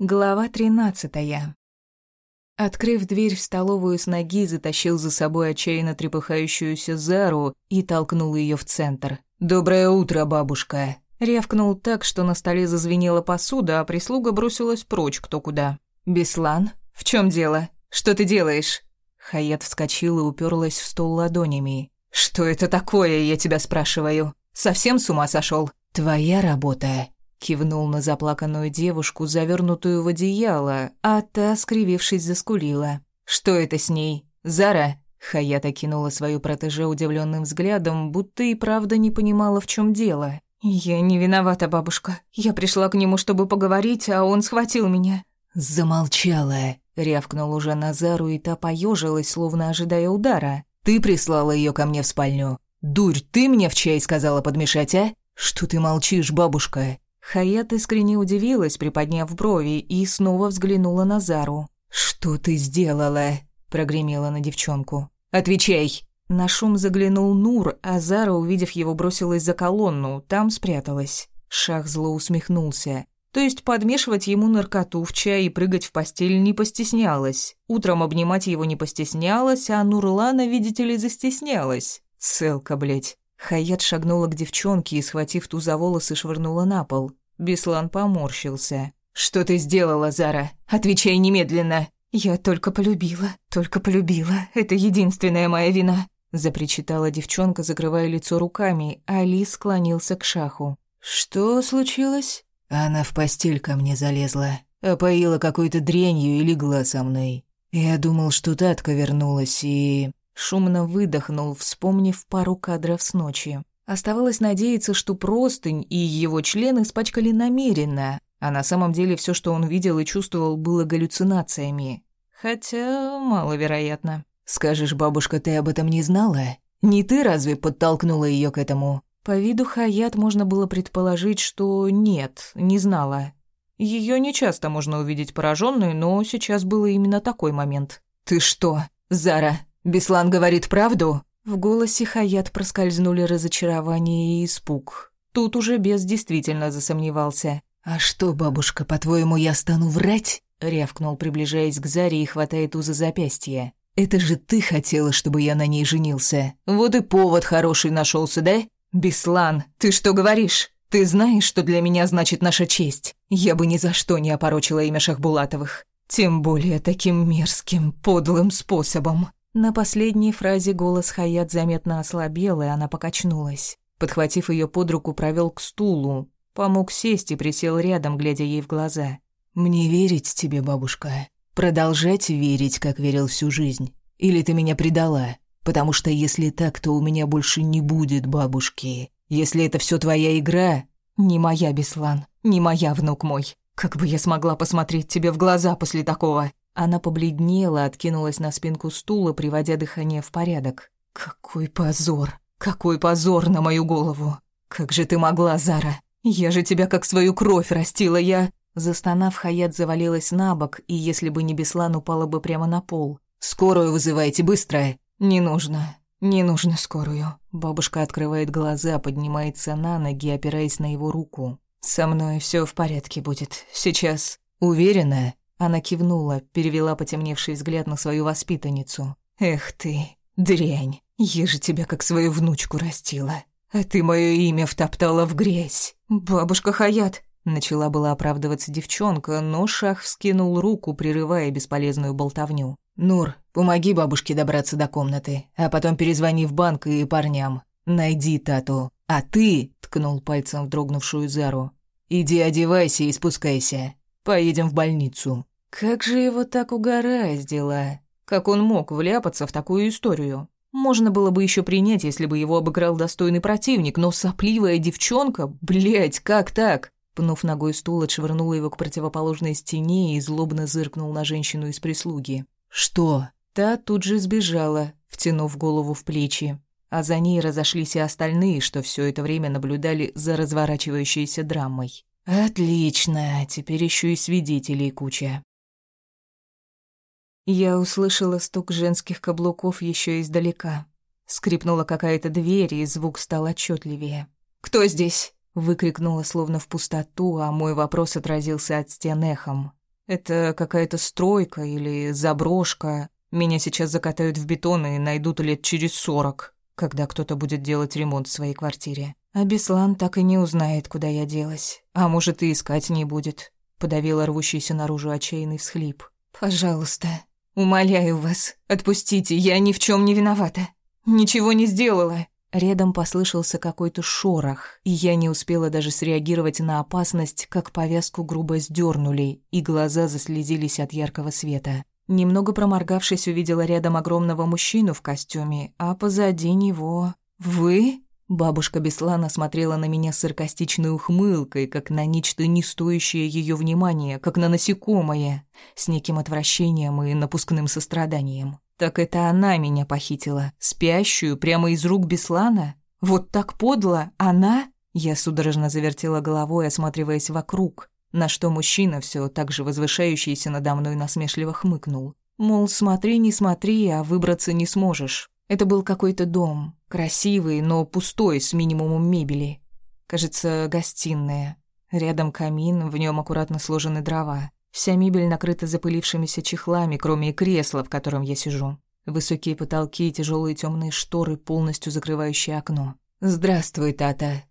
Глава тринадцатая. Открыв дверь в столовую с ноги, затащил за собой отчаянно трепыхающуюся Зару и толкнул ее в центр. «Доброе утро, бабушка!» Рявкнул так, что на столе зазвенела посуда, а прислуга бросилась прочь кто куда. «Беслан, в чем дело? Что ты делаешь?» Хаят вскочила и уперлась в стол ладонями. «Что это такое, я тебя спрашиваю? Совсем с ума сошел? Твоя работа Кивнул на заплаканную девушку, завернутую в одеяло, а та, скривившись, заскулила. «Что это с ней? Зара?» Хаята кинула свою протеже удивленным взглядом, будто и правда не понимала, в чем дело. «Я не виновата, бабушка. Я пришла к нему, чтобы поговорить, а он схватил меня». «Замолчала», — рявкнул уже Назару, и та поежилась, словно ожидая удара. «Ты прислала ее ко мне в спальню. Дурь, ты мне в чай сказала подмешать, а? Что ты молчишь, бабушка? Хаят искренне удивилась, приподняв брови, и снова взглянула на Зару. «Что ты сделала?» – прогремела на девчонку. «Отвечай!» На шум заглянул Нур, а Зара, увидев его, бросилась за колонну, там спряталась. Шах зло усмехнулся. То есть подмешивать ему наркоту в чай и прыгать в постель не постеснялась. Утром обнимать его не постеснялась, а Нурлана, видите ли, застеснялась. Целка, блядь. Хаят шагнула к девчонке и, схватив ту за волосы, швырнула на пол. Беслан поморщился. «Что ты сделала, Зара? Отвечай немедленно!» «Я только полюбила, только полюбила. Это единственная моя вина», — запричитала девчонка, закрывая лицо руками, а Ли склонился к шаху. «Что случилось?» Она в постель ко мне залезла, опоила какой-то дрянью и легла со мной. Я думал, что Татка вернулась и... Шумно выдохнул, вспомнив пару кадров с ночи. Оставалось надеяться, что простынь и его члены испачкали намеренно, а на самом деле все, что он видел и чувствовал, было галлюцинациями. Хотя маловероятно. «Скажешь, бабушка, ты об этом не знала? Не ты разве подтолкнула ее к этому?» По виду Хаят можно было предположить, что нет, не знала. Ее нечасто можно увидеть пораженной, но сейчас был именно такой момент. «Ты что, Зара, Беслан говорит правду?» В голосе Хаят проскользнули разочарование и испуг. Тут уже бес действительно засомневался. «А что, бабушка, по-твоему, я стану врать?» Рявкнул, приближаясь к Заре и хватая ту за запястье. «Это же ты хотела, чтобы я на ней женился. Вот и повод хороший нашелся, да?» «Беслан, ты что говоришь? Ты знаешь, что для меня значит наша честь? Я бы ни за что не опорочила имя Шахбулатовых. Тем более таким мерзким, подлым способом». На последней фразе голос Хаят заметно ослабел, и она покачнулась. Подхватив ее под руку, провел к стулу, помог сесть и присел рядом, глядя ей в глаза. «Мне верить тебе, бабушка? Продолжать верить, как верил всю жизнь? Или ты меня предала? Потому что если так, то у меня больше не будет бабушки. Если это все твоя игра...» «Не моя, Беслан, не моя, внук мой. Как бы я смогла посмотреть тебе в глаза после такого?» Она побледнела, откинулась на спинку стула, приводя дыхание в порядок. «Какой позор! Какой позор на мою голову! Как же ты могла, Зара? Я же тебя как свою кровь растила, я...» Застонав, Хаят завалилась на бок, и если бы не Беслан, упала бы прямо на пол. «Скорую вызывайте, быстро!» «Не нужно. Не нужно скорую». Бабушка открывает глаза, поднимается на ноги, опираясь на его руку. «Со мной все в порядке будет. Сейчас...» «Уверена?» Она кивнула, перевела потемневший взгляд на свою воспитанницу. «Эх ты, дрянь, я же тебя как свою внучку растила. А ты мое имя втоптала в грязь. Бабушка Хаят!» Начала была оправдываться девчонка, но Шах вскинул руку, прерывая бесполезную болтовню. «Нур, помоги бабушке добраться до комнаты, а потом перезвони в банк и парням. Найди Тату. А ты...» — ткнул пальцем в дрогнувшую Зару. «Иди одевайся и спускайся. Поедем в больницу». Как же его так угораздило? Как он мог вляпаться в такую историю? Можно было бы еще принять, если бы его обыграл достойный противник, но сопливая девчонка, блядь, как так? Пнув ногой стул, отшвырнула его к противоположной стене и злобно зыркнул на женщину из прислуги. «Что?» Та тут же сбежала, втянув голову в плечи. А за ней разошлись и остальные, что все это время наблюдали за разворачивающейся драмой. «Отлично, теперь еще и свидетелей куча». Я услышала стук женских каблуков еще издалека. Скрипнула какая-то дверь, и звук стал отчетливее. «Кто здесь?» — выкрикнула словно в пустоту, а мой вопрос отразился от стен эхом. Это какая-то стройка или заброшка. Меня сейчас закатают в бетон и найдут лет через сорок, когда кто-то будет делать ремонт в своей квартире. А Беслан так и не узнает, куда я делась. А может, и искать не будет. Подавила рвущийся наружу отчаянный всхлип. «Пожалуйста, умоляю вас, отпустите, я ни в чем не виновата. Ничего не сделала». Рядом послышался какой-то шорох, и я не успела даже среагировать на опасность, как повязку грубо сдернули, и глаза заслезились от яркого света. Немного проморгавшись, увидела рядом огромного мужчину в костюме, а позади него... «Вы?» Бабушка Беслана смотрела на меня с саркастичной ухмылкой, как на нечто не стоящее ее внимания, как на насекомое, с неким отвращением и напускным состраданием. Так это она меня похитила, спящую прямо из рук Беслана? Вот так подло, она? Я судорожно завертела головой, осматриваясь вокруг, на что мужчина, все так же возвышающийся надо мной, насмешливо хмыкнул. Мол, смотри, не смотри, а выбраться не сможешь. Это был какой-то дом, красивый, но пустой, с минимумом мебели. Кажется, гостиная. Рядом камин, в нем аккуратно сложены дрова. Вся мебель накрыта запылившимися чехлами, кроме кресла, в котором я сижу. Высокие потолки и тяжелые темные шторы, полностью закрывающие окно. «Здравствуй, Тата.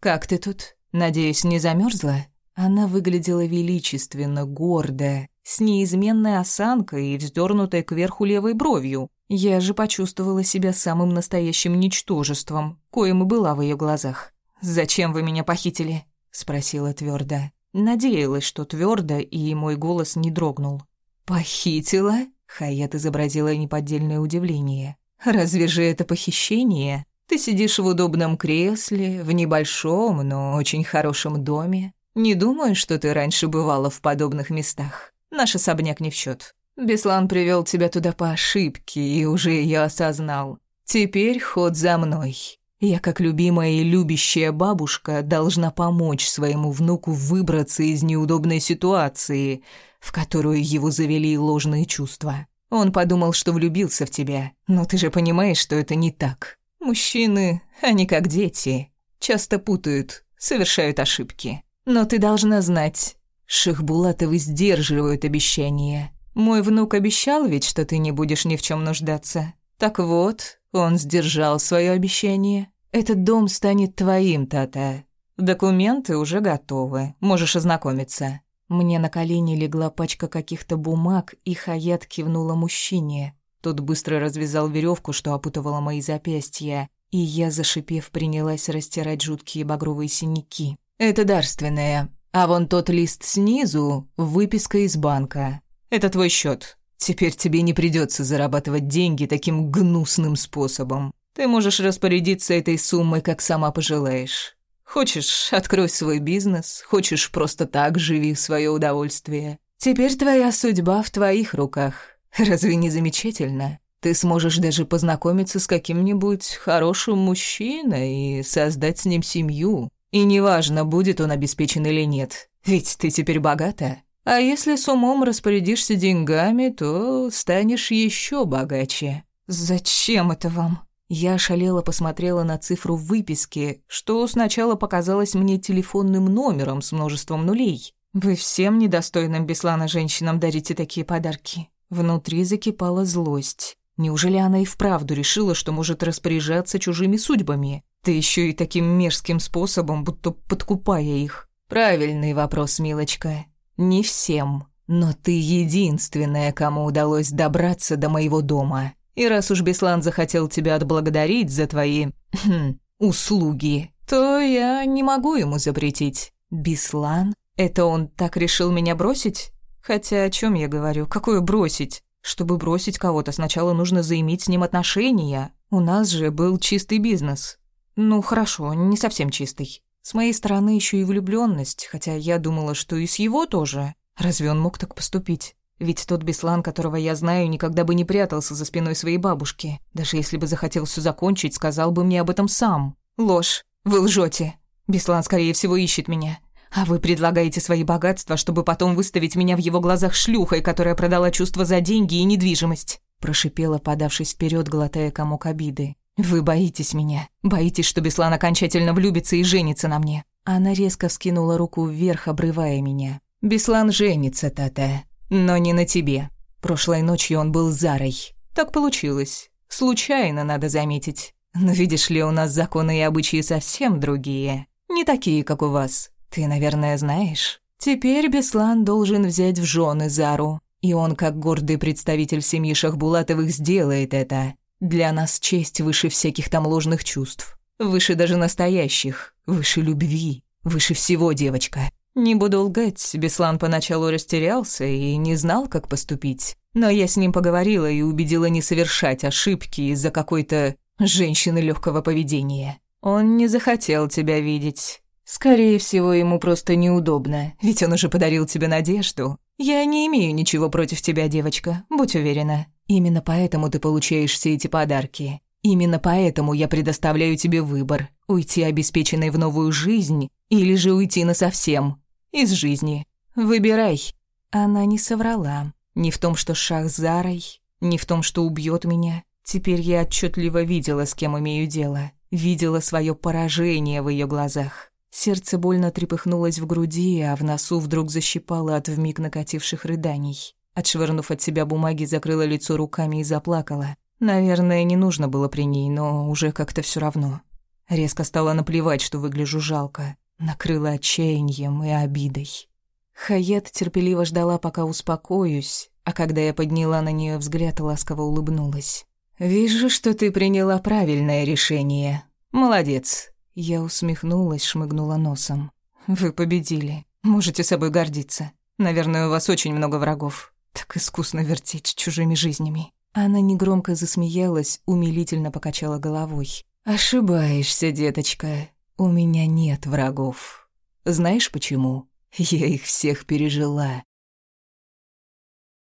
Как ты тут? Надеюсь, не замерзла? Она выглядела величественно, гордо, с неизменной осанкой и вздернутой кверху левой бровью. Я же почувствовала себя самым настоящим ничтожеством, коим и была в ее глазах. «Зачем вы меня похитили?» — спросила твердо. Надеялась, что твердо, и мой голос не дрогнул. «Похитила?» — Хаят изобразила неподдельное удивление. «Разве же это похищение? Ты сидишь в удобном кресле, в небольшом, но очень хорошем доме. Не думаю, что ты раньше бывала в подобных местах. Наш особняк не в счет. Беслан привел тебя туда по ошибке и уже ее осознал. Теперь ход за мной. Я, как любимая и любящая бабушка, должна помочь своему внуку выбраться из неудобной ситуации, в которую его завели ложные чувства. Он подумал, что влюбился в тебя, но ты же понимаешь, что это не так. Мужчины, они как дети, часто путают, совершают ошибки. Но ты должна знать, Шихбулатовы сдерживают обещания. Мой внук обещал ведь, что ты не будешь ни в чем нуждаться. Так вот, он сдержал свое обещание. Этот дом станет твоим, Тата. Документы уже готовы, можешь ознакомиться. Мне на колени легла пачка каких-то бумаг, и Хаят кивнула мужчине. Тот быстро развязал веревку, что опутывала мои запястья, и я, зашипев, принялась растирать жуткие багровые синяки. Это дарственное. А вон тот лист снизу — выписка из банка. Это твой счет. Теперь тебе не придется зарабатывать деньги таким гнусным способом. Ты можешь распорядиться этой суммой, как сама пожелаешь. Хочешь, открой свой бизнес, хочешь, просто так живи в свое удовольствие. Теперь твоя судьба в твоих руках. Разве не замечательно? Ты сможешь даже познакомиться с каким-нибудь хорошим мужчиной и создать с ним семью. И неважно, будет он обеспечен или нет, ведь ты теперь богата. А если с умом распорядишься деньгами, то станешь еще богаче. Зачем это вам? Я шалела посмотрела на цифру выписки, что сначала показалось мне телефонным номером с множеством нулей. Вы всем недостойным Беслана женщинам дарите такие подарки. Внутри закипала злость. Неужели она и вправду решила, что может распоряжаться чужими судьбами? Ты еще и таким мерзким способом, будто подкупая их. Правильный вопрос, милочка. Не всем. Но ты единственная, кому удалось добраться до моего дома. И раз уж Беслан захотел тебя отблагодарить за твои хм, услуги, то я не могу ему запретить. Беслан? Это он так решил меня бросить? Хотя о чем я говорю? Какое бросить? Чтобы бросить кого-то, сначала нужно заиметь с ним отношения. У нас же был чистый бизнес. Ну, хорошо, не совсем чистый. С моей стороны еще и влюбленность, хотя я думала, что и с его тоже. Разве он мог так поступить? Ведь тот Беслан, которого я знаю, никогда бы не прятался за спиной своей бабушки. Даже если бы захотел все закончить, сказал бы мне об этом сам. Ложь. Вы лжете. Беслан, скорее всего, ищет меня. А вы предлагаете свои богатства, чтобы потом выставить меня в его глазах шлюхой, которая продала чувства за деньги и недвижимость. Прошипела, подавшись вперед, глотая комок обиды. «Вы боитесь меня. Боитесь, что Беслан окончательно влюбится и женится на мне». Она резко вскинула руку вверх, обрывая меня. Беслан женится, Тата, но не на тебе. Прошлой ночью он был Зарой. Так получилось. Случайно, надо заметить. Но видишь ли, у нас законы и обычаи совсем другие. Не такие, как у вас. Ты, наверное, знаешь. Теперь Беслан должен взять в жены Зару. И он, как гордый представитель семьи Шахбулатовых, сделает это. Для нас честь выше всяких там ложных чувств. Выше даже настоящих. Выше любви. Выше всего, девочка. Не буду лгать, Беслан поначалу растерялся и не знал, как поступить. Но я с ним поговорила и убедила не совершать ошибки из-за какой-то женщины легкого поведения. Он не захотел тебя видеть. Скорее всего, ему просто неудобно, ведь он уже подарил тебе надежду. Я не имею ничего против тебя, девочка, будь уверена. Именно поэтому ты получаешь все эти подарки. Именно поэтому я предоставляю тебе выбор – уйти обеспеченной в новую жизнь или же уйти насовсем из жизни. Выбирай. Она не соврала. Ни в том, что шах Зарой, ни в том, что убьет меня. Теперь я отчетливо видела, с кем имею дело. Видела свое поражение в ее глазах. Сердце больно трепыхнулось в груди, а в носу вдруг защипало от вмиг накативших рыданий. Отшвырнув от себя бумаги, закрыла лицо руками и заплакала. Наверное, не нужно было при ней, но уже как-то все равно. Резко стало наплевать, что выгляжу жалко. Накрыла отчаянием и обидой. Хаят терпеливо ждала, пока успокоюсь, а когда я подняла на нее взгляд, ласково улыбнулась. «Вижу, что ты приняла правильное решение. Молодец. Я усмехнулась, шмыгнула носом. «Вы победили. Можете собой гордиться. Наверное, у вас очень много врагов. Так искусно вертеть чужими жизнями». Она негромко засмеялась, умилительно покачала головой. «Ошибаешься, деточка. У меня нет врагов. Знаешь почему? Я их всех пережила.